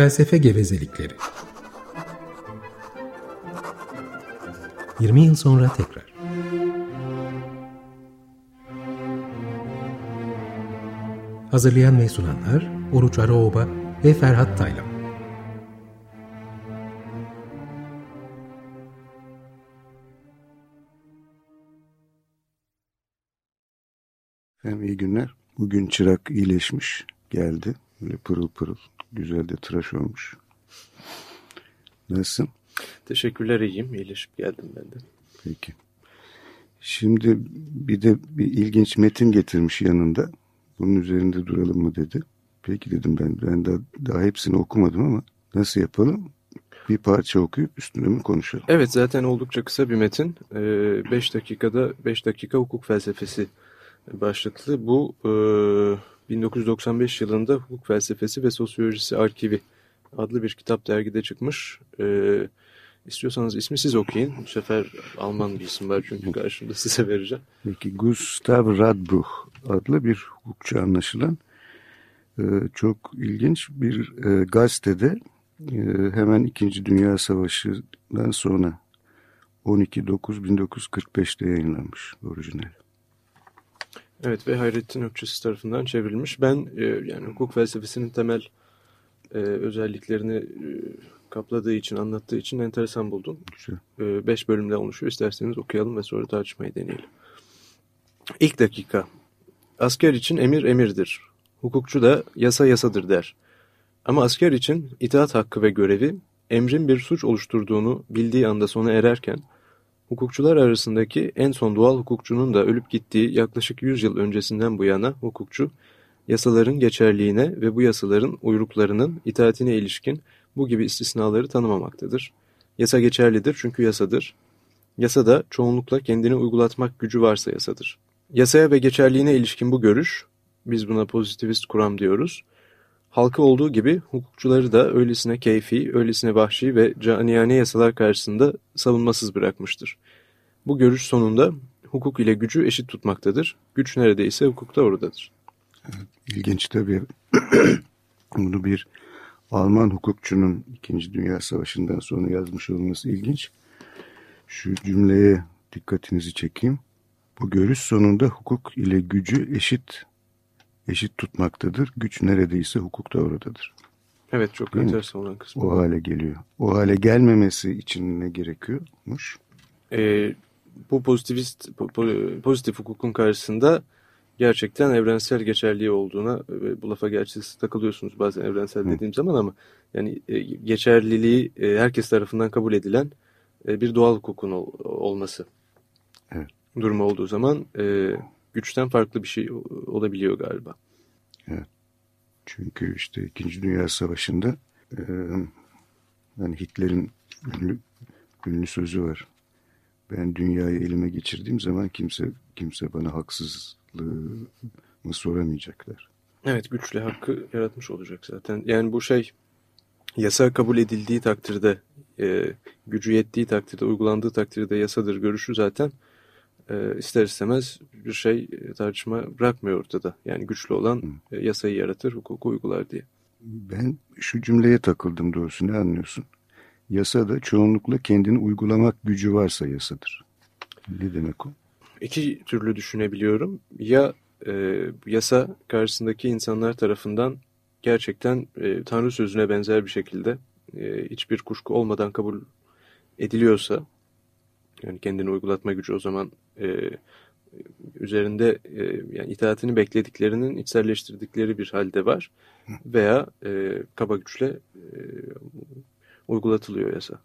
Felsefe gevezelikleri. 20 yıl sonra tekrar. Hazırlayan ve sunanlar Oruç Araoba ve Ferhat Taylan. Hem iyi günler. Bugün çırak iyileşmiş, geldi. Böyle pırıl pırıl, güzel de tıraş olmuş. Nasılsın? Teşekkürler iyiyim. İyileşip geldim ben de. Peki. Şimdi bir de bir ilginç metin getirmiş yanında. Bunun üzerinde duralım mı dedi. Peki dedim ben. Ben daha, daha hepsini okumadım ama nasıl yapalım? Bir parça okuyup üstüne mi konuşalım? Evet zaten oldukça kısa bir metin. 5 ee, dakikada 5 dakika hukuk felsefesi başlıklı. Bu e, 1995 yılında Hukuk Felsefesi ve Sosyolojisi Arkivi adlı bir kitap dergide çıkmış. Ee, istiyorsanız ismi siz okuyun. Bu sefer Alman bir isim var çünkü karşımda size vereceğim. Peki Gustav Radbruch adlı bir hukukçu anlaşılan e, çok ilginç bir e, gazetede e, hemen İkinci Dünya Savaşı'ndan sonra 12.9.1945'te yayınlanmış orijinali. Evet ve Hayrettin Ökçesi tarafından çevrilmiş. Ben e, yani hukuk felsefesinin temel e, özelliklerini e, kapladığı için, anlattığı için enteresan buldum. Güzel. E, beş bölümde oluşuyor. İsterseniz okuyalım ve sonra tartışmayı deneyelim. İlk dakika. Asker için emir emirdir. Hukukçu da yasa yasadır der. Ama asker için itaat hakkı ve görevi emrin bir suç oluşturduğunu bildiği anda sona ererken Hukukçular arasındaki en son doğal hukukçunun da ölüp gittiği yaklaşık 100 yıl öncesinden bu yana hukukçu, yasaların geçerliğine ve bu yasaların uyruklarının itaatine ilişkin bu gibi istisnaları tanımamaktadır. Yasa geçerlidir çünkü yasadır. Yasa da çoğunlukla kendini uygulatmak gücü varsa yasadır. Yasaya ve geçerliğine ilişkin bu görüş, biz buna pozitivist kuram diyoruz, halkı olduğu gibi hukukçuları da öylesine keyfi, öylesine vahşi ve caniyane yasalar karşısında savunmasız bırakmıştır. Bu görüş sonunda hukuk ile gücü eşit tutmaktadır. Güç neredeyse hukukta oradadır. Evet, ilginç tabii. Bunu bir Alman hukukçunun İkinci Dünya Savaşı'ndan sonra yazmış olması ilginç. Şu cümleye dikkatinizi çekeyim. Bu görüş sonunda hukuk ile gücü eşit eşit tutmaktadır. Güç neredeyse hukukta oradadır. Evet çok enteresan olan kısmı. O hale geliyor. O hale gelmemesi için ne gerekiyormuş? Ee, bu pozitivist pozitif hukukun karşısında gerçekten evrensel geçerliği olduğuna bu lafa gerçi takılıyorsunuz bazen evrensel Hı. dediğim zaman ama yani e, geçerliliği e, herkes tarafından kabul edilen e, bir doğal hukukun olması evet. durumu olduğu zaman güçten farklı bir şey olabiliyor galiba. Evet. Çünkü işte İkinci Dünya Savaşı'nda e, yani Hitler'in ünlü, ünlü sözü var. Ben dünyayı elime geçirdiğim zaman kimse kimse bana haksızlığımı soramayacaklar. Evet güçle hakkı yaratmış olacak zaten. Yani bu şey yasa kabul edildiği takdirde e, gücü yettiği takdirde uygulandığı takdirde yasadır görüşü zaten e, ister istemez bir şey e, tartışma bırakmıyor ortada. Yani güçlü olan e, yasayı yaratır, hukuku uygular diye. Ben şu cümleye takıldım doğrusu ne anlıyorsun? Yasa da çoğunlukla kendini uygulamak gücü varsa yasadır. Ne demek o? İki türlü düşünebiliyorum. Ya e, yasa karşısındaki insanlar tarafından gerçekten e, Tanrı sözüne benzer bir şekilde e, hiçbir kuşku olmadan kabul ediliyorsa yani kendini uygulatma gücü o zaman e, üzerinde e, yani itaatini beklediklerinin içselleştirdikleri bir halde var veya e, kaba güçle e, uygulatılıyor yasa.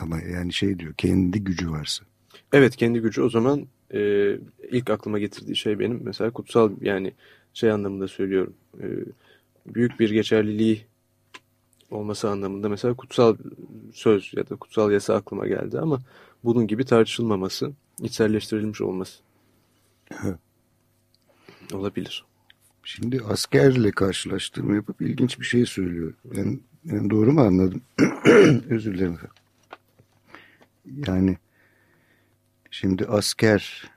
Ama yani şey diyor kendi gücü varsa. Evet kendi gücü o zaman e, ilk aklıma getirdiği şey benim mesela kutsal yani şey anlamında söylüyorum. E, büyük bir geçerliliği olması anlamında mesela kutsal söz ya da kutsal yasa aklıma geldi ama bunun gibi tartışılmaması, içselleştirilmiş olması olabilir. Şimdi askerle karşılaştırma yapıp ilginç bir şey söylüyor. Ben, ben doğru mu anladım? Özür dilerim. Yani şimdi asker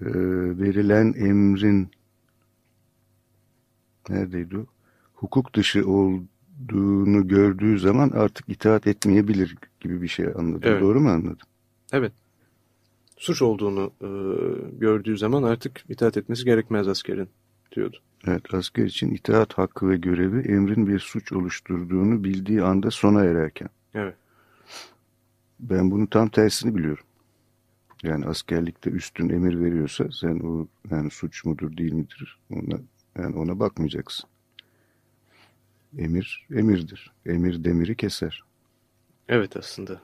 e, verilen emrin neredeydi o? hukuk dışı olduğunu gördüğü zaman artık itaat etmeyebilir gibi bir şey anladım. Evet. Doğru mu anladım? Evet. Suç olduğunu e, gördüğü zaman artık itaat etmesi gerekmez askerin diyordu. Evet asker için itaat hakkı ve görevi emrin bir suç oluşturduğunu bildiği anda sona ererken. Evet. Ben bunun tam tersini biliyorum. Yani askerlikte üstün emir veriyorsa sen o yani suç mudur değil midir ona yani ona bakmayacaksın. Emir emirdir. Emir demiri keser. Evet aslında.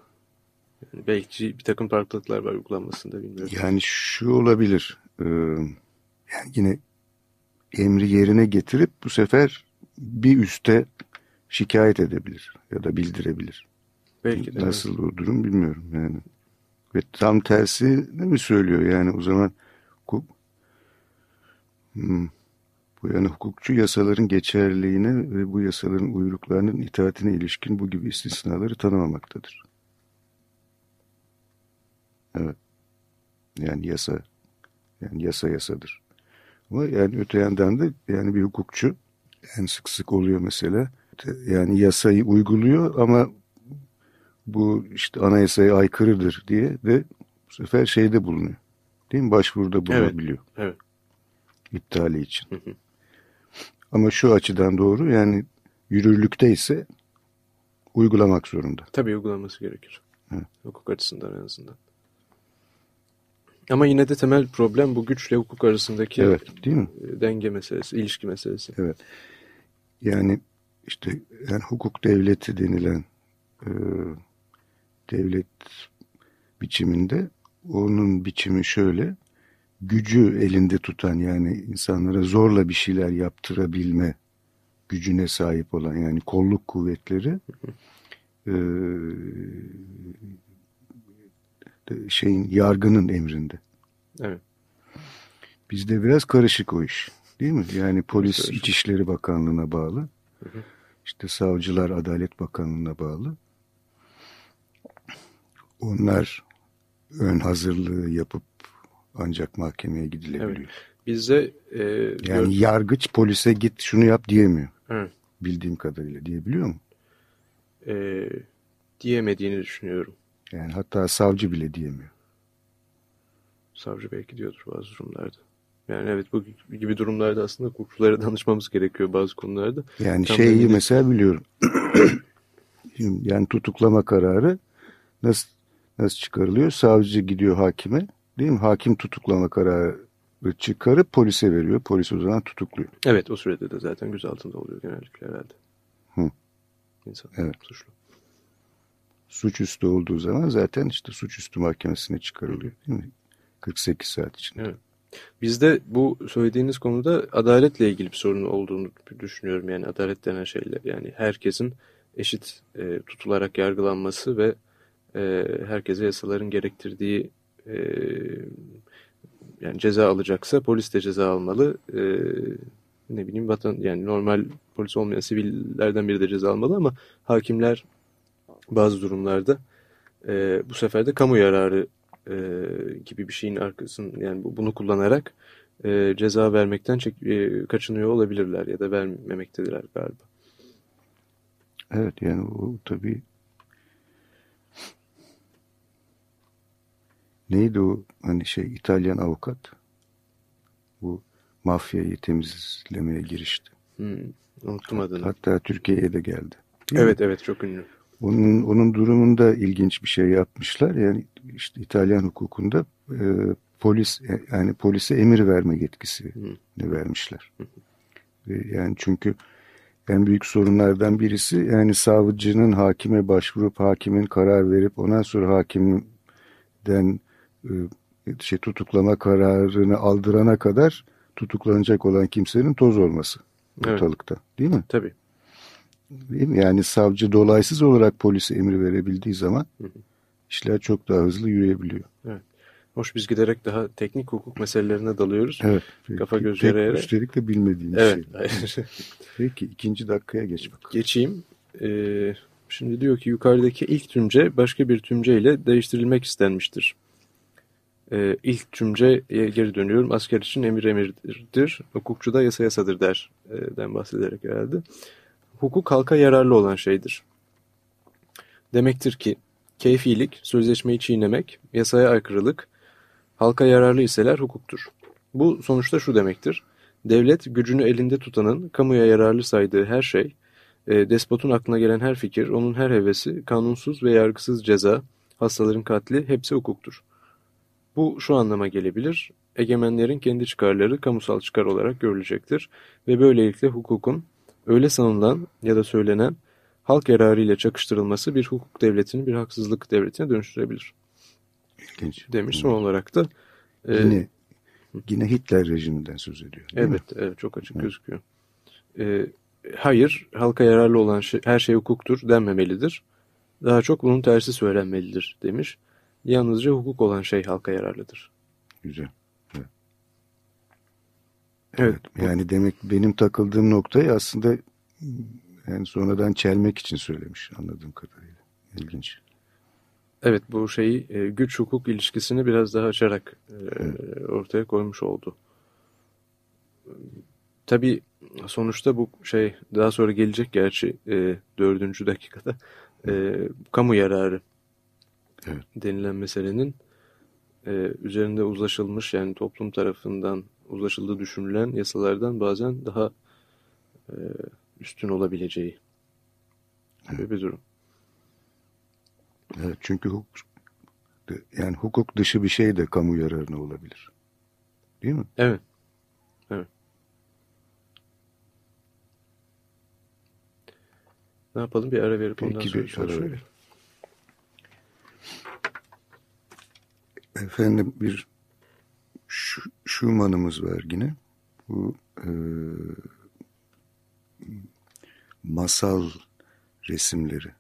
Yani belki bir takım farklılıklar var uygulanmasında bilmiyorum. Yani şu olabilir. E, yani yine emri yerine getirip bu sefer bir üste şikayet edebilir ya da bildirebilir. Belki de. Nasıl o durum bilmiyorum yani. Ve tam tersi ne mi söylüyor yani o zaman hmm, bu yani hukukçu yasaların geçerliğine ve bu yasaların uyruklarının itaatine ilişkin bu gibi istisnaları tanımamaktadır. Evet. Yani yasa yani yasa yasadır. Ama yani öte yandan da yani bir hukukçu en sık sık oluyor mesela. Yani yasayı uyguluyor ama bu işte anayasaya aykırıdır diye de bu sefer şeyde bulunuyor. Değil mi? Başvuruda bulunabiliyor. Evet. evet. İptali için. Hı hı. Ama şu açıdan doğru yani yürürlükte ise uygulamak zorunda. Tabii uygulaması gerekir. Evet. Hukuk açısından en azından. Ama yine de temel problem bu güçle hukuk arasındaki evet, değil mi? E, denge meselesi, ilişki meselesi. Evet. Yani işte yani hukuk devleti denilen e, devlet biçiminde onun biçimi şöyle gücü elinde tutan yani insanlara zorla bir şeyler yaptırabilme gücüne sahip olan yani kolluk kuvvetleri e, şeyin yargının emrinde. Evet. Bizde biraz karışık o iş. Değil mi? Yani polis İçişleri Bakanlığı'na bağlı. Hı hı. İşte savcılar Adalet Bakanlığı'na bağlı. Onlar ön hazırlığı yapıp ancak mahkemeye gidilebiliyor. Evet. Bizde e, yani yargıç polise git şunu yap diyemiyor. Hı. Bildiğim kadarıyla diyebiliyor mu? E, diyemediğini düşünüyorum. Yani hatta savcı bile diyemiyor. Savcı belki diyordur bazı durumlarda. Yani evet bu gibi durumlarda aslında hukukçulara danışmamız gerekiyor bazı konularda. Yani Tam şeyi de... mesela biliyorum. yani tutuklama kararı nasıl nasıl çıkarılıyor? Savcı gidiyor hakime değil mi? Hakim tutuklama kararı çıkarıp polise veriyor. Polis o zaman tutukluyor. Evet o sürede de zaten gözaltında oluyor genellikle herhalde. Hı. İnsan evet. suçlu suçüstü olduğu zaman zaten işte suçüstü mahkemesine çıkarılıyor değil mi? 48 saat içinde. Evet. Bizde bu söylediğiniz konuda adaletle ilgili bir sorun olduğunu düşünüyorum. Yani adalet denen şeyler yani herkesin eşit e, tutularak yargılanması ve e, herkese yasaların gerektirdiği e, yani ceza alacaksa polis de ceza almalı. E, ne bileyim vatan yani normal polis olmayan sivillerden biri de ceza almalı ama hakimler bazı durumlarda e, bu sefer de kamu yararı e, gibi bir şeyin arkasını yani bunu kullanarak e, ceza vermekten çek, e, kaçınıyor olabilirler ya da vermemektedirler galiba. Evet yani o tabii neydi o hani şey İtalyan avukat bu mafyayı temizlemeye girişti. Hmm, unuttum adını. Hatta Türkiye'ye de geldi. Evet mi? evet çok ünlü. Onun, onun durumunda ilginç bir şey yapmışlar. Yani işte İtalyan hukukunda e, polis yani polise emir verme yetkisi vermişler. Ve yani çünkü en büyük sorunlardan birisi yani savcının hakime başvurup hakimin karar verip ondan sonra hakimden e, şey tutuklama kararını aldırana kadar tutuklanacak olan kimsenin toz olması evet. ortalıkta değil mi? Tabii. Değil mi? Yani savcı dolaysız olarak polise emir verebildiği zaman hı hı. işler çok daha hızlı yürüyebiliyor. Evet. Hoş biz giderek daha teknik hukuk meselelerine dalıyoruz. Evet. Kafa göz yere Üstelik de bilmediğimiz evet, şey. Peki ikinci dakikaya geç bakalım. Geçeyim. Ee, şimdi diyor ki yukarıdaki ilk tümce başka bir tümce ile değiştirilmek istenmiştir. E, ilk cümleye geri dönüyorum. Asker için emir emirdir, hukukçu da yasa yasadır der. E, den bahsederek herhalde. Hukuk halka yararlı olan şeydir. Demektir ki keyfilik, sözleşmeyi çiğnemek, yasaya aykırılık, halka yararlı iseler hukuktur. Bu sonuçta şu demektir. Devlet gücünü elinde tutanın kamuya yararlı saydığı her şey, e, despotun aklına gelen her fikir, onun her hevesi, kanunsuz ve yargısız ceza, hastaların katli hepsi hukuktur. Bu şu anlama gelebilir. Egemenlerin kendi çıkarları kamusal çıkar olarak görülecektir ve böylelikle hukukun öyle sanılan ya da söylenen halk yararı ile çakıştırılması bir hukuk devletini bir haksızlık devletine dönüştürebilir. İlginç. Demiş son olarak da. E, yine, yine Hitler rejiminden söz ediyor. Evet, evet çok açık evet. gözüküyor. E, hayır, halka yararlı olan şey, her şey hukuktur denmemelidir. Daha çok bunun tersi söylenmelidir demiş. Yalnızca hukuk olan şey halka yararlıdır. Güzel. Evet. evet yani demek benim takıldığım noktayı aslında yani sonradan çelmek için söylemiş anladığım kadarıyla. İlginç. Evet bu şeyi e, güç hukuk ilişkisini biraz daha açarak e, ortaya koymuş oldu. Tabii sonuçta bu şey daha sonra gelecek gerçi e, dördüncü dakikada kamu yararı evet. denilen meselenin e, üzerinde uzlaşılmış yani toplum tarafından uzlaşıldığı düşünülen yasalardan bazen daha e, üstün olabileceği gibi evet. bir durum. Evet, çünkü hukuk, yani hukuk dışı bir şey de kamu yararına olabilir. Değil mi? Evet. Evet. Ne yapalım? Bir ara verip Peki, ondan sonra bir ara verelim. Efendim bir Schumann'ımız var yine. Bu e, masal resimleri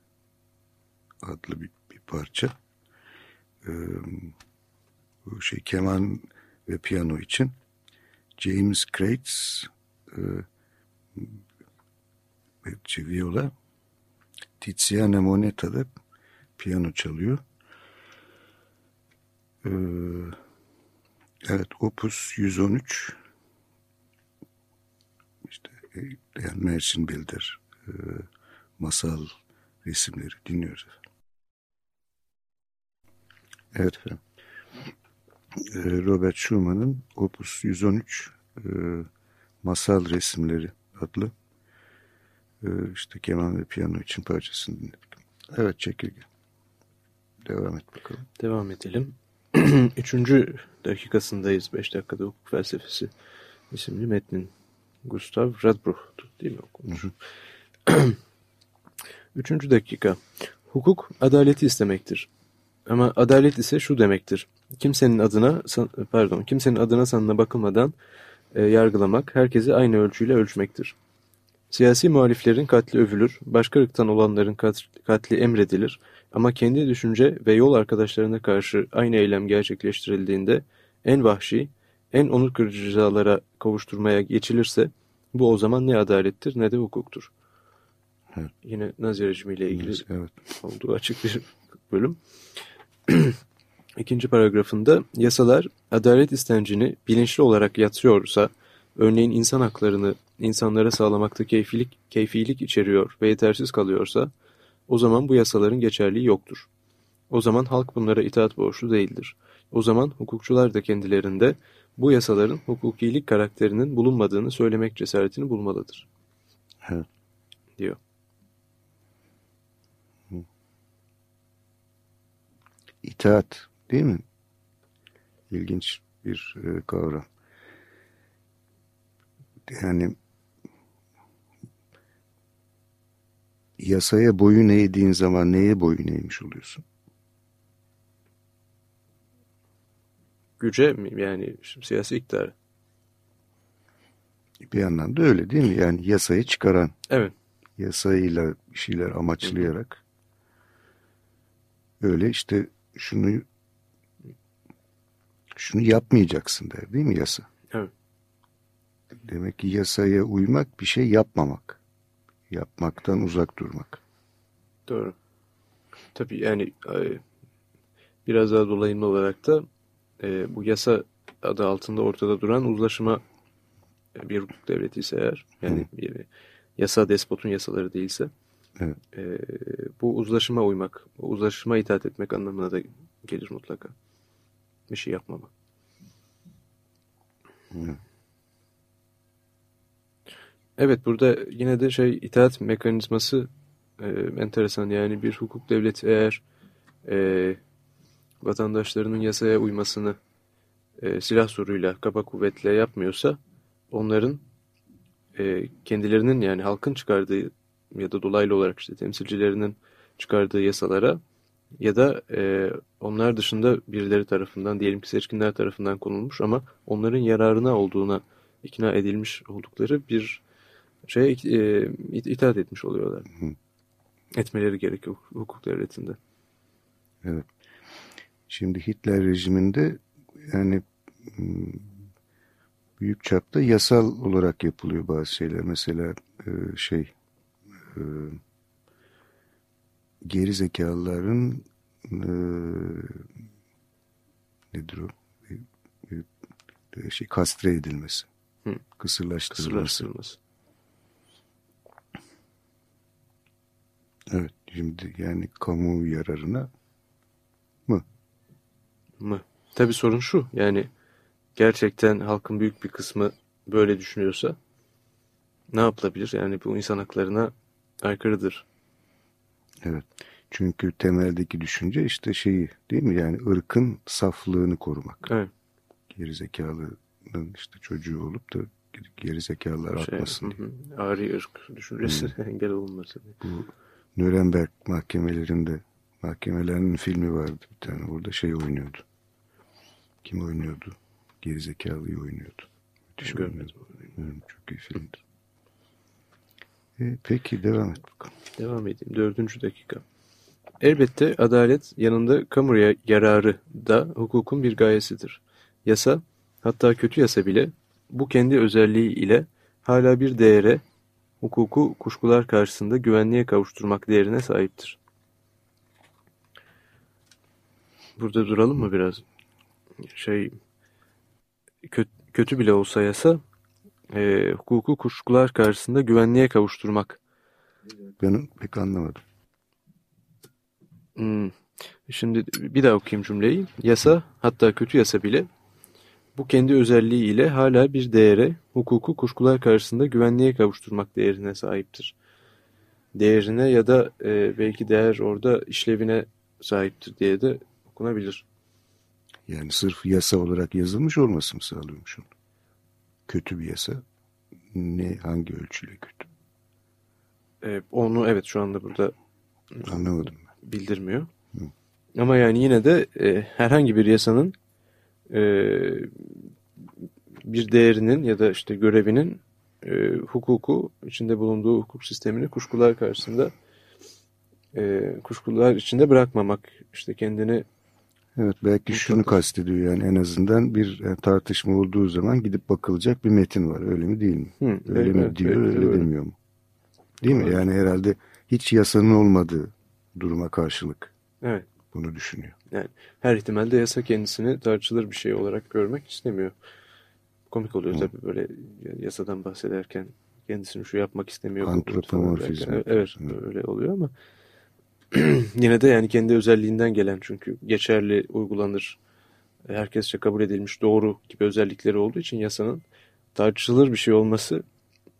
adlı bir, bir parça. E, bu şey keman ve piyano için James Crates e, viola Tiziana Moneta da piyano çalıyor. Ee, evet Opus 113 işte e, yani Mersin Bildir e, masal resimleri dinliyoruz Evet efendim. E, Robert Schumann'ın Opus 113 Masal Resimleri adlı işte keman ve piyano için parçasını dinledik. Evet çekirge. Devam et bakalım. Devam edelim. Üçüncü dakikasındayız. Beş dakikada hukuk felsefesi isimli metnin. Gustav Radbruch'tu değil mi okunmuş? Üçüncü dakika. Hukuk adaleti istemektir. Ama adalet ise şu demektir. Kimsenin adına pardon, kimsenin adına sanına bakılmadan e, yargılamak, herkesi aynı ölçüyle ölçmektir. Siyasi muhaliflerin katli övülür, başka ırktan olanların katli emredilir ama kendi düşünce ve yol arkadaşlarına karşı aynı eylem gerçekleştirildiğinde en vahşi, en onur kırıcı cezalara kavuşturmaya geçilirse bu o zaman ne adalettir ne de hukuktur. Evet. Yine Nazi rejimiyle ilgili evet. olduğu açık bir bölüm. İkinci paragrafında yasalar adalet istencini bilinçli olarak yatsıyorsa, örneğin insan haklarını insanlara sağlamakta keyfilik, keyfilik içeriyor ve yetersiz kalıyorsa, o zaman bu yasaların geçerliği yoktur. O zaman halk bunlara itaat borçlu değildir. O zaman hukukçular da kendilerinde bu yasaların hukukilik karakterinin bulunmadığını söylemek cesaretini bulmalıdır. Evet. Diyor. İtaat değil mi? İlginç bir e, kavram. Yani yasaya boyun eğdiğin zaman neye boyun eğmiş oluyorsun? Güce mi? Yani siyasi iktidar. Bir anlamda öyle değil mi? Yani yasayı çıkaran. Evet. Yasayla bir şeyler amaçlayarak. Öyle işte şunu şunu yapmayacaksın der değil mi yasa? Evet. Demek ki yasaya uymak bir şey yapmamak yapmaktan uzak durmak. Doğru. Tabii yani e, biraz daha dolayımlı olarak da e, bu yasa adı altında ortada duran uzlaşma e, bir hukuk devleti ise eğer yani bir yasa despotun yasaları değilse evet. e, bu uzlaşıma uymak, uzlaşıma itaat etmek anlamına da gelir mutlaka. Bir şey yapmama. Evet. Evet burada yine de şey itaat mekanizması e, enteresan. Yani bir hukuk devleti eğer e, vatandaşlarının yasaya uymasını e, silah soruyla, kaba kuvvetle yapmıyorsa onların e, kendilerinin yani halkın çıkardığı ya da dolaylı olarak işte temsilcilerinin çıkardığı yasalara ya da e, onlar dışında birileri tarafından diyelim ki seçkinler tarafından konulmuş ama onların yararına olduğuna ikna edilmiş oldukları bir şeye e, itaat etmiş oluyorlar. Hı. Etmeleri gerekiyor hukuk devletinde. Evet. Şimdi Hitler rejiminde yani büyük çapta yasal olarak yapılıyor bazı şeyler. Mesela şey geri zekalıların nedir o? Şey, kastre edilmesi. Hı. Kısırlaştırılması. Kısırlaştırılması. Evet. Şimdi yani kamu yararına mı? Mı? Tabii sorun şu. Yani gerçekten halkın büyük bir kısmı böyle düşünüyorsa ne yapılabilir? Yani bu insan haklarına aykırıdır. Evet. Çünkü temeldeki düşünce işte şeyi değil mi? Yani ırkın saflığını korumak. Evet. Gerizekalının işte çocuğu olup da gerizekalılar şey, artmasın diye. Ari ırk düşüncesi hmm. engel olunması. Bu Nürnberg mahkemelerinde mahkemelerinin filmi vardı bir tane. Orada şey oynuyordu. Kim oynuyordu? Gerizekalıyı oynuyordu. Müthiş görmedim. Çok iyi filmdi. E, peki devam et bakalım. Devam edeyim. Dördüncü dakika. Elbette adalet yanında kamu yararı da hukukun bir gayesidir. Yasa, hatta kötü yasa bile bu kendi özelliği ile hala bir değere, hukuku kuşkular karşısında güvenliğe kavuşturmak değerine sahiptir. Burada duralım mı biraz? Şey, kötü, kötü bile olsa yasa, e, hukuku kuşkular karşısında güvenliğe kavuşturmak. Ben pek anlamadım. Hmm. Şimdi bir daha okuyayım cümleyi. Yasa, hatta kötü yasa bile bu kendi özelliği ile hala bir değere, hukuku kuşkular karşısında güvenliğe kavuşturmak değerine sahiptir. Değerine ya da e, belki değer orada işlevine sahiptir diye de okunabilir. Yani sırf yasa olarak yazılmış olması mı sağlıyormuş onu? Kötü bir yasa ne hangi ölçüyle kötü? E, onu evet şu anda burada anlamadım ben. bildirmiyor. Hı. Ama yani yine de e, herhangi bir yasanın bir değerinin ya da işte görevinin e, hukuku içinde bulunduğu hukuk sistemini kuşkular karşısında e, kuşkular içinde bırakmamak işte kendini Evet belki şunu kastediyor yani en azından bir yani tartışma olduğu zaman gidip bakılacak bir metin var öyle mi değil mi? Hı, öyle evet, mi diyor evet, öyle öyle. demiyor mu? Değil Evet. mi? Yani herhalde hiç yasanın olmadığı duruma karşılık evet bunu düşünüyor. Her ihtimalde yasa kendisini tartışılır bir şey olarak görmek istemiyor. Komik oluyor tabii böyle yasadan bahsederken kendisini şu yapmak istemiyor. Antropomorfizm. Evet yapıyorsun, öyle oluyor ama yine de yani kendi özelliğinden gelen çünkü geçerli uygulanır herkesçe kabul edilmiş doğru gibi özellikleri olduğu için yasanın tartışılır bir şey olması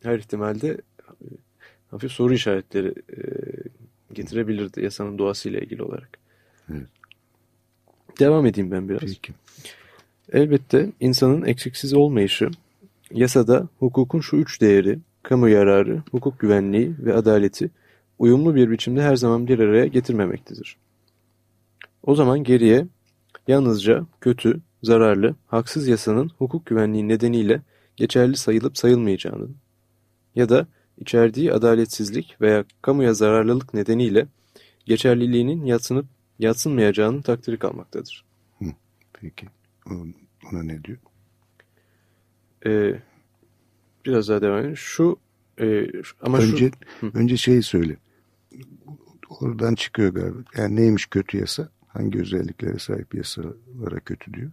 her ihtimalde e, hafif soru işaretleri e, getirebilirdi yasanın doğasıyla ilgili olarak. Evet. Devam edeyim ben biraz. Peki. Elbette insanın eksiksiz olmayışı, yasada hukukun şu üç değeri, kamu yararı, hukuk güvenliği ve adaleti uyumlu bir biçimde her zaman bir araya getirmemektedir. O zaman geriye yalnızca kötü, zararlı, haksız yasanın hukuk güvenliği nedeniyle geçerli sayılıp sayılmayacağının ya da içerdiği adaletsizlik veya kamuya zararlılık nedeniyle geçerliliğinin yatsınıp yatsınmayacağının takdiri kalmaktadır. Peki. O- Ona ne diyor? Ee, biraz daha devam edelim. Şu e, ama önce şu Hı. önce şeyi söyle. Oradan çıkıyor galiba. Yani neymiş kötü yasa? Hangi özelliklere sahip yasalara kötü diyor?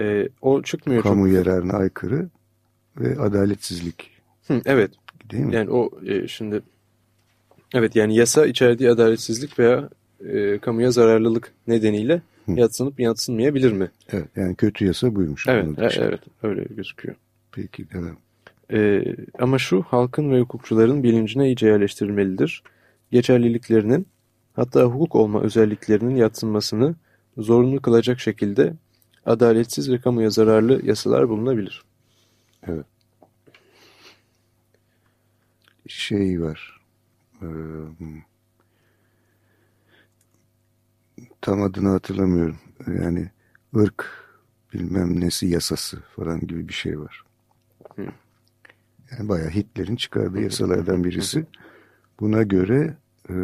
E, o çıkmıyor. Kamu çok. yararına aykırı ve adaletsizlik. Hı, evet. Değil mi? Yani o e, şimdi evet yani yasa içerdiği adaletsizlik veya e, kamuya zararlılık nedeniyle Hı. yatsınıp yatsınmayabilir mi? Evet, yani kötü yasa buymuş. Evet, e- evet öyle gözüküyor. Peki devam. E, ama şu halkın ve hukukçuların bilincine iyice yerleştirilmelidir. Geçerliliklerinin hatta hukuk olma özelliklerinin yatsınmasını zorunlu kılacak şekilde adaletsiz ve kamuya zararlı yasalar bulunabilir. Şey var. Ee, tam adını hatırlamıyorum. Yani ırk bilmem nesi yasası falan gibi bir şey var. Yani bayağı Hitler'in çıkardığı yasalardan birisi. Buna göre e,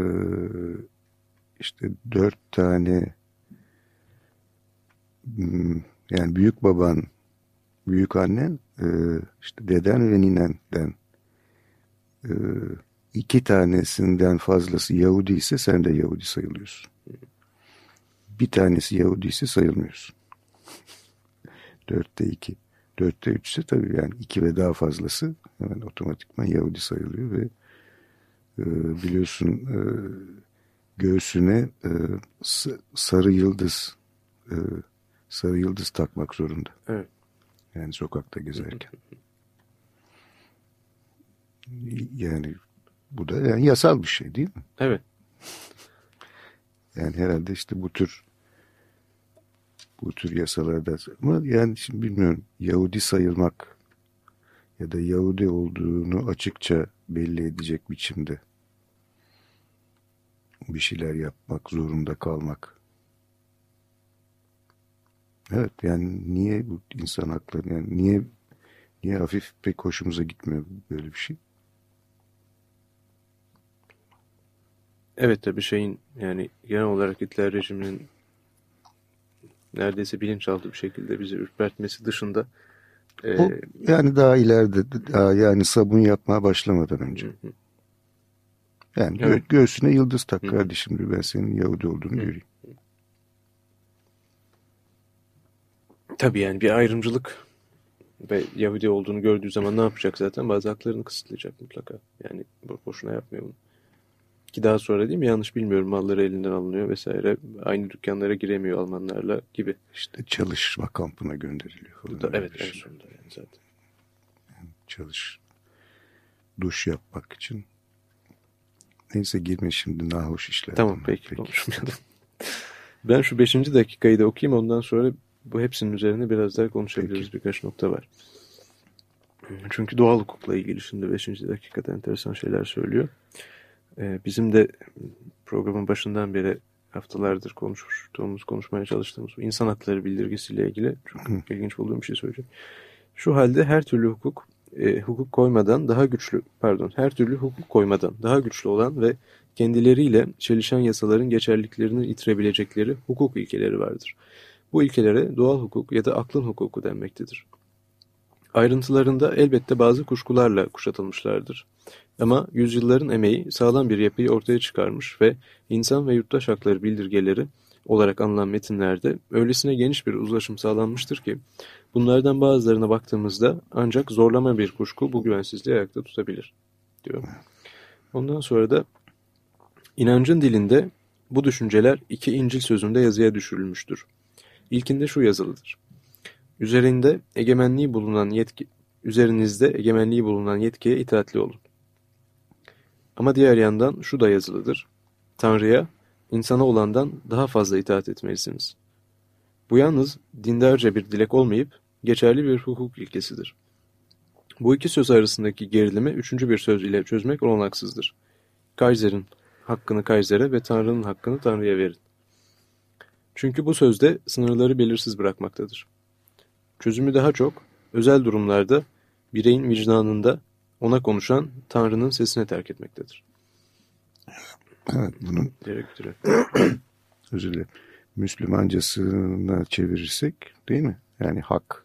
işte dört tane hmm, yani büyük baban, büyük annen, e, işte deden ve ninenden e, iki tanesinden fazlası Yahudi ise sen de Yahudi sayılıyorsun. Bir tanesi Yahudi ise sayılmıyorsun. Dörtte iki. Dörtte üç ise tabii yani iki ve daha fazlası hemen otomatikman Yahudi sayılıyor ve e, biliyorsun e, göğsüne e, sarı yıldız e, sarı yıldız takmak zorunda. Evet. Yani sokakta gezerken. Yani bu da yani yasal bir şey değil mi? Evet. Yani herhalde işte bu tür bu tür yasalarda ama yani şimdi bilmiyorum Yahudi sayılmak ya da Yahudi olduğunu açıkça belli edecek biçimde bir şeyler yapmak zorunda kalmak. Evet yani niye bu insan hakları yani niye niye hafif pek hoşumuza gitmiyor böyle bir şey? Evet tabii şeyin yani genel olarak Hitler rejiminin neredeyse bilinçaltı bir şekilde bizi ürpertmesi dışında e, O yani daha ileride daha yani sabun yapmaya başlamadan önce. hı hı. Yani gö- Evet. göğsüne yıldız tak Hı. kardeşim diyor ben senin Yahudi olduğunu göreyim. tabii yani bir ayrımcılık ve Yahudi olduğunu gördüğü zaman ne yapacak zaten? Bazı haklarını kısıtlayacak mutlaka. Yani bo- boşuna yapmıyor bunu. Ki daha sonra değil mi? Yanlış bilmiyorum. Malları elinden alınıyor vesaire. Aynı dükkanlara giremiyor Almanlarla gibi. İşte çalışma kampına gönderiliyor falan. Da, evet en şey. sonunda yani zaten. Çalış. Duş yapmak için. Neyse girme şimdi nahoş işler. Tamam peki, konuşmayalım. ben şu beşinci dakikayı da okuyayım ondan sonra bu hepsinin üzerine biraz daha konuşabiliriz. Birkaç nokta var. Çünkü doğal hukukla ilgili şimdi beşinci dakikada enteresan şeyler söylüyor. Ee, bizim de programın başından beri haftalardır konuştuğumuz, konuşmaya çalıştığımız insan hakları bildirgesiyle ilgili çok Hı. ilginç bulduğum bir şey söyleyeceğim. Şu halde her türlü hukuk e, hukuk koymadan daha güçlü pardon her türlü hukuk koymadan daha güçlü olan ve kendileriyle çelişen yasaların geçerliliklerini itirebilecekleri hukuk ilkeleri vardır. Bu ilkelere doğal hukuk ya da aklın hukuku denmektedir. Ayrıntılarında elbette bazı kuşkularla kuşatılmışlardır. Ama yüzyılların emeği sağlam bir yapıyı ortaya çıkarmış ve insan ve yurttaş hakları bildirgeleri olarak anılan metinlerde öylesine geniş bir uzlaşım sağlanmıştır ki bunlardan bazılarına baktığımızda ancak zorlama bir kuşku bu güvensizliği ayakta tutabilir diyor. Ondan sonra da inancın dilinde bu düşünceler iki İncil sözünde yazıya düşürülmüştür. İlkinde şu yazılıdır. Üzerinde egemenliği bulunan yetki üzerinizde egemenliği bulunan yetkiye itaatli olun. Ama diğer yandan şu da yazılıdır. Tanrı'ya insana olandan daha fazla itaat etmelisiniz. Bu yalnız dindarca bir dilek olmayıp geçerli bir hukuk ilkesidir. Bu iki söz arasındaki gerilimi üçüncü bir söz ile çözmek olanaksızdır. Kaiser'in hakkını Kaiser'e ve Tanrı'nın hakkını Tanrı'ya verin. Çünkü bu sözde sınırları belirsiz bırakmaktadır. Çözümü daha çok özel durumlarda bireyin vicdanında ona konuşan Tanrı'nın sesine terk etmektedir. Evet bunun bitiriyor. özür dilerim. Müslümancasına çevirirsek değil mi? Yani hak.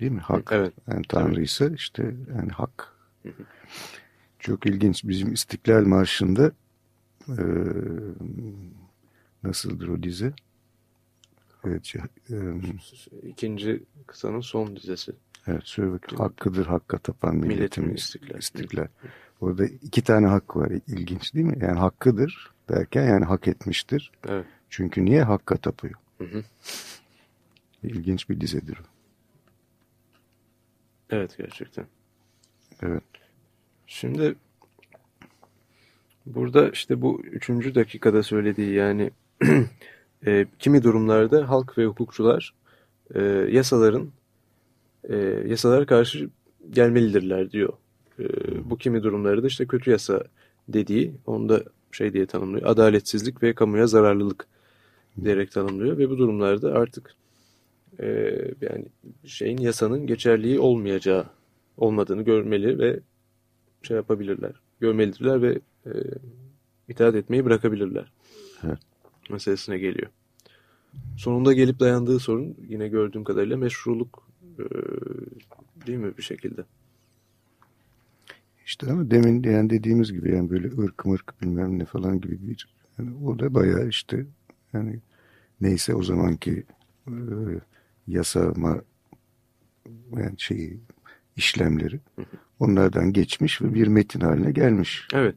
Değil mi? Hak. Evet. Yani Tanrı ise işte yani hak. Çok ilginç. Bizim İstiklal Marşı'nda eee nasıldır o dizi? Evet. E, İkinci kısanın son dizesi. Evet söyle bakayım. Hakkıdır hakka tapan Milletimin istiklal. istiklal. Orada iki tane hak var. İlginç değil mi? Yani hakkıdır derken yani hak etmiştir. Evet. Çünkü niye hakka tapıyor? Hı hı. İlginç bir dizedir o. Evet gerçekten. Evet. Şimdi burada işte bu üçüncü dakikada söylediği yani e, kimi durumlarda halk ve hukukçular e, yasaların e, yasalara karşı gelmelidirler diyor. E, bu kimi durumları da işte kötü yasa dediği onda şey diye tanımlıyor. Adaletsizlik ve kamuya zararlılık diyerek tanımlıyor ve bu durumlarda artık e, yani şeyin yasanın geçerliği olmayacağı olmadığını görmeli ve şey yapabilirler. Görmelidirler ve e, itaat etmeyi bırakabilirler. Evet. Meselesine geliyor. Sonunda gelip dayandığı sorun yine gördüğüm kadarıyla meşruluk değil mi bir şekilde? İşte ama demin yani dediğimiz gibi yani böyle ırk mırk bilmem ne falan gibi bir yani o da bayağı işte yani neyse o zamanki e, yasama yani şeyi işlemleri onlardan geçmiş ve bir metin haline gelmiş. Evet.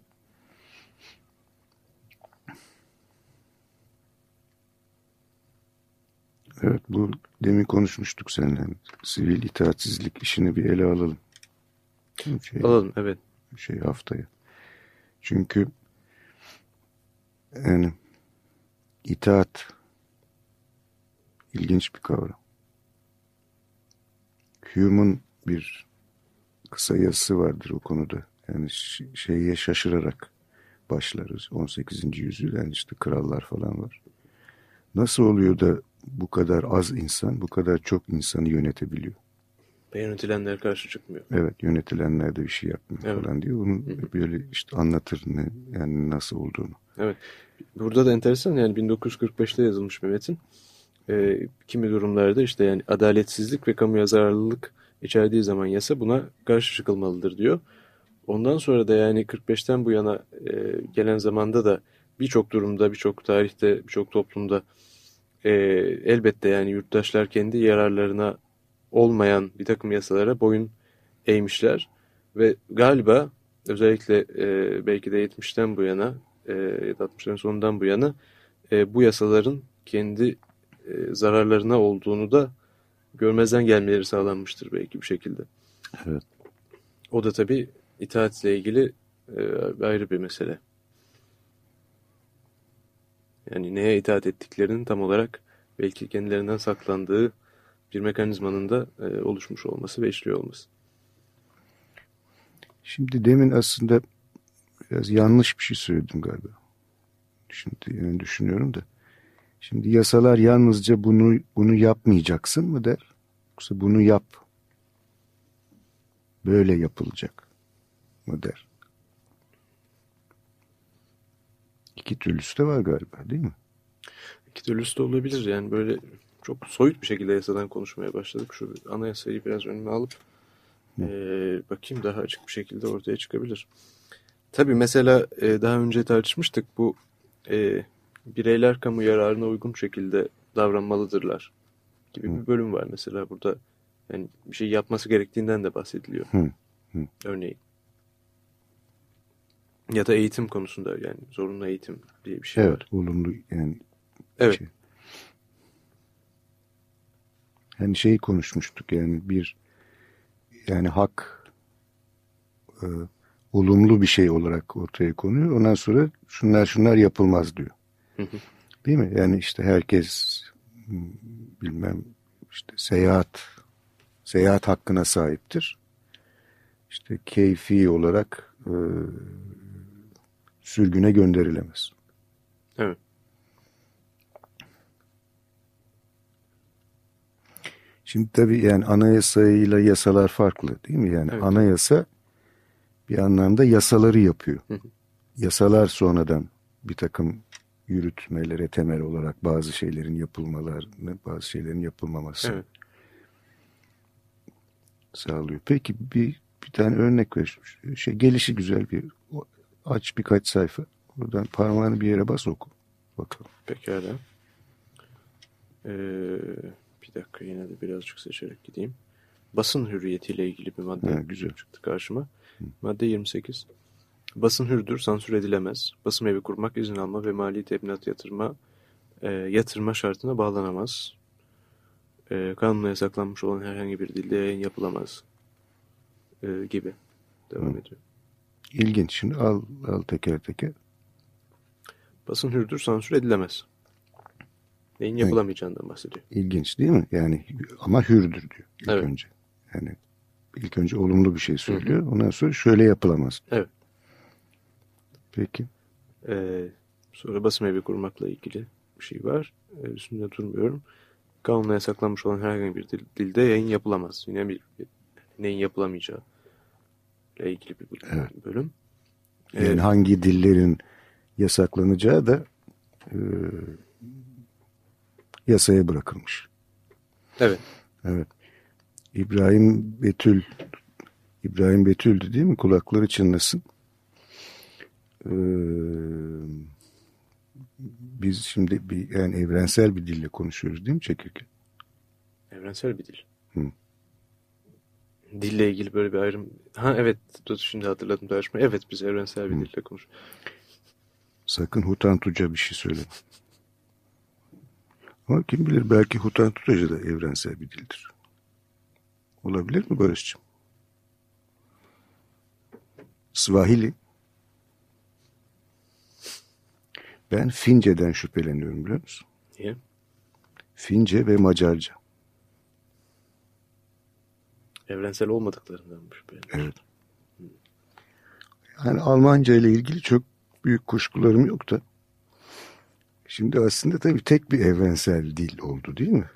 Evet bu demin konuşmuştuk seninle. Sivil itaatsizlik işini bir ele alalım. Şey, Alalım evet. şey haftaya. Çünkü yani itaat ilginç bir kavram. Hume'un bir kısa yazısı vardır o konuda. Yani şeye şaşırarak başlarız. 18. yüzyıl yani işte krallar falan var. Nasıl oluyor da bu kadar az insan, bu kadar çok insanı yönetebiliyor? Ve yönetilenler karşı çıkmıyor. Evet, yönetilenler de bir şey yapmıyor Evet. falan diyor. Onu böyle işte anlatır ne, yani nasıl olduğunu. Evet. Burada da enteresan yani 1945'te yazılmış bir metin. Ee, kimi durumlarda işte yani adaletsizlik ve kamuya zararlılık içerdiği zaman yasa buna karşı çıkılmalıdır diyor. Ondan sonra da yani 45'ten bu yana e, gelen zamanda da birçok durumda, birçok tarihte, birçok toplumda e, elbette yani yurttaşlar kendi yararlarına olmayan bir takım yasalara boyun eğmişler. Ve galiba özellikle e, belki de 70'ten bu yana e, ya da 60'ların sonundan bu yana e, bu yasaların kendi e, zararlarına olduğunu da görmezden gelmeleri sağlanmıştır belki bir şekilde. Evet. O da tabii itaatle ilgili e, ayrı bir mesele. Yani neye itaat ettiklerinin tam olarak belki kendilerinden saklandığı bir mekanizmanın da e, oluşmuş olması ve işliyor olması. Şimdi demin aslında biraz yanlış bir şey söyledim galiba. Şimdi yani düşünüyorum da. Şimdi yasalar yalnızca bunu bunu yapmayacaksın mı der? Yoksa bunu yap. Böyle yapılacak mı der? İki türlüsü de var galiba değil mi? İki türlüsü de olabilir yani böyle çok soyut bir şekilde yasadan konuşmaya başladık. Şu anayasayı biraz önüme alıp e, bakayım daha açık bir şekilde ortaya çıkabilir. Tabii mesela e, daha önce tartışmıştık bu e, bireyler kamu yararına uygun şekilde davranmalıdırlar gibi bir bölüm var mesela burada. Yani bir şey yapması gerektiğinden de bahsediliyor. Hı, hı. Örneğin. Ya da eğitim konusunda yani zorunlu eğitim diye bir şey Evet, var. olumlu yani Evet. şey. Hani şey konuşmuştuk yani bir yani hak e, olumlu bir şey olarak ortaya konuyor. Ondan sonra şunlar şunlar yapılmaz diyor. Hı hı. Değil mi? Yani işte herkes bilmem işte seyahat seyahat hakkına sahiptir. İşte keyfi olarak e, sürgüne gönderilemez. Evet. Şimdi tabii yani anayasayla yasalar farklı değil mi? Yani Evet. anayasa bir anlamda yasaları yapıyor. Hı hı. Yasalar sonradan bir takım yürütmelere temel olarak bazı şeylerin yapılmalarını, bazı şeylerin yapılmaması Evet. sağlıyor. Peki bir bir tane örnek ver. Şey gelişi güzel bir aç birkaç sayfa. Buradan parmağını bir yere bas oku. Bakalım. Pekala. Ee, bir dakika yine de birazcık seçerek gideyim. Basın hürriyetiyle ilgili bir madde Ha, güzel. çıktı karşıma. Madde 28. Basın hürdür, sansür edilemez. Basın evi kurmak, izin alma ve mali teminat yatırma e, yatırma şartına bağlanamaz. E, kanunla yasaklanmış olan herhangi bir dilde yayın yapılamaz. E, gibi. Devam Hı. ediyor. İlginç. Şimdi al, al teker teker. Basın hürdür, sansür edilemez. Neyin yapılamayacağından bahsediyor. İlginç değil mi? Yani ama hürdür diyor ilk Evet. önce. Yani ilk önce olumlu bir şey söylüyor. Ondan sonra şöyle yapılamaz. Evet. Peki. Ee, sonra basım evi kurmakla ilgili bir şey var. Ee, üstünde durmuyorum. Kanunla yasaklanmış olan herhangi bir dil- dilde yayın yapılamaz. Yine bir, bir neyin yapılamayacağı ile ilgili bir Evet. bölüm. Yani Evet. hangi dillerin yasaklanacağı da e, yasaya bırakılmış. Evet. Evet. İbrahim Betül İbrahim Betül'dü değil mi? Kulakları çınlasın. Ee, biz şimdi bir yani evrensel bir dille konuşuyoruz değil mi Çekirge? Evrensel bir dil. Hı. Dille ilgili böyle bir ayrım. Ha evet. Dur, Şimdi hatırladım tartışma. Evet biz evrensel bir Hı. dille konuşuyoruz. Sakın Hutantuca bir şey söyleme. Ama kim bilir belki Hutantuca da evrensel bir dildir. Olabilir mi Barış'cığım? Swahili. Ben Fince'den şüpheleniyorum biliyor musun? Niye? Fince ve Macarca. Evrensel olmadıklarından mı şüpheleniyorsun? Evet. Yani Almanca ile ilgili çok büyük kuşkularım yok da. Şimdi aslında tabii tek bir evrensel dil oldu değil mi?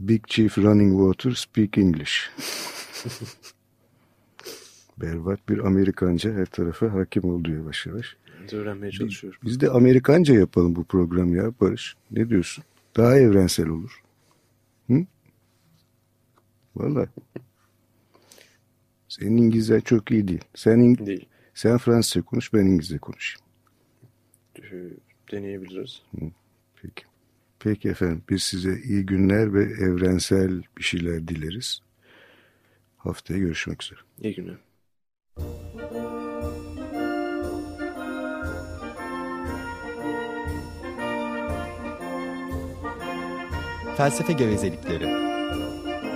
Big Chief Running Water Speak English. Berbat bir Amerikanca her tarafa hakim oldu yavaş yavaş. Ben de öğrenmeye çalışıyorum. Biz de Amerikanca yapalım bu programı ya Barış. Ne diyorsun? Daha evrensel olur. Hı? Vallahi. Senin İngilizce çok iyi değil. Sen, İng- Değil. sen Fransızca konuş, ben İngilizce konuşayım. Ee, Deneyebiliriz. Peki. Peki efendim. Biz size iyi günler ve evrensel bir şeyler dileriz. Haftaya görüşmek üzere. İyi günler. Felsefe gevezelikleri.